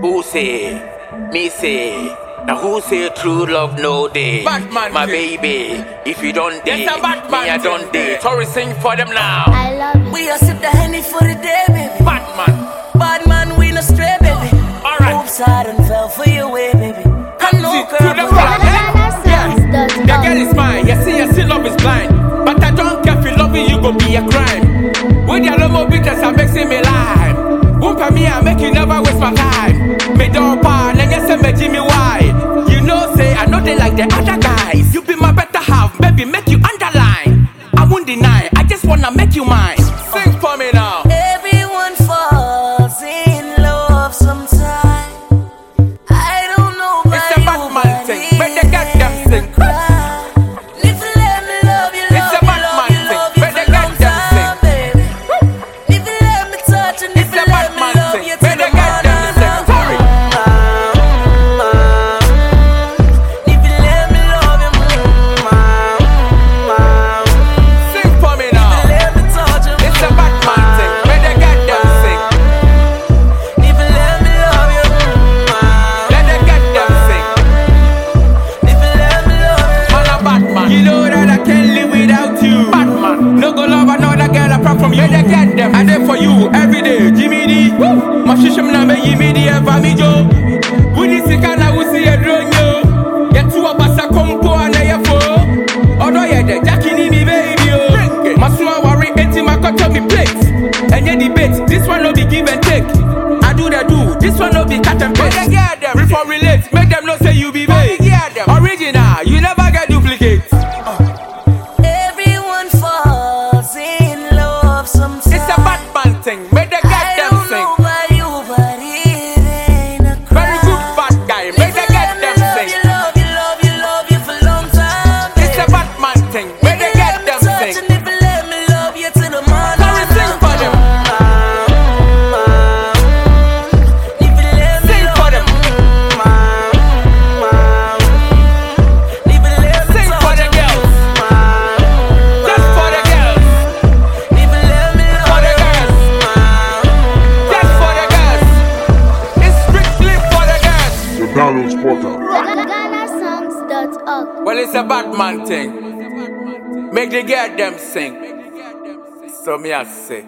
Who say? Me say. Now who say true love no day? Batman My thing. baby, if you don't day, Yes, a Batman me I don't day. Sorry, sing for them now. I love it. We a sip the henny for the day, baby. Batman. Bad man, we no stray, baby. Alright. Oops, I done fell for your way, baby. I know, See, girl, to the but front, I- yeah. The girl is mine, you see, you see, love is blind. But I don't care if you loving you gon' be a crime. With your lomo bitches, I'm mixing me lime. Whoop me, I make you never waste my time. Guys. You be my better half, baby, make you underline. I won't deny, I just wanna make you mine. No go love another girl apart from you. Make the goddamn. I there for you every day. Jimmy D. My shishim na me Jimmy D ever me jo. Wudi sika na wusi e drone yo. Get to a basa kompo and a yefo. Odo oh, ye de Jackie ni me baby yo. Masua worry enti makoto me plate. Enye debate. This one no be give and take. I do the do. This one no be cut and paste. Relate, make them know say love sing. you, love you, love you, love you for a long time, It's a. Batman thing. Download Portal. GhanaSongs.org. Well, it's a Batman thing. Make the goddamn sing. So me I say.